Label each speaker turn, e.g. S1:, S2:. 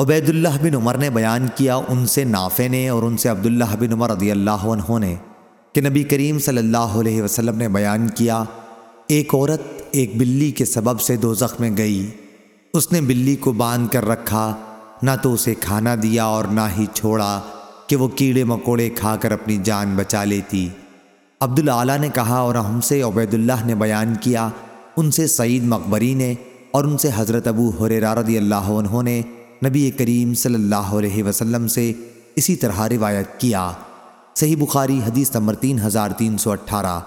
S1: عبید اللہ بن عمر نے بیان کیا ان سے نافع نے اور ان سے عبداللہ بن عمر رضی اللہ عنہ نے کہ نبی کریم صلی اللہ علیہ وسلم نے بیان کیا، ایک عورت ایک بلی کے سبب سے دو میں گئی۔ اس نے بلی کو باندھ کر رکھا، نہ تو اسے کھانا دیا اور نہ ہی چھوڑا کہ وہ کیڑے مکوڑے کھا کر اپنی جان بچا لیتی۔ عبدالعلیٰ نے کہا اور ہم سے عبید اللہ نے بیان کیا۔ ان سے سعید مقبری نے اور ان سے حضرت ابو حریرہ رضی اللہ عنہ نے نبی کریم صلی اللہ علیہ وسلم سے اسی طرح روایت کیا۔ صحیح بخاری حدیث نمبر تین ہزار تین سو اٹھارہ۔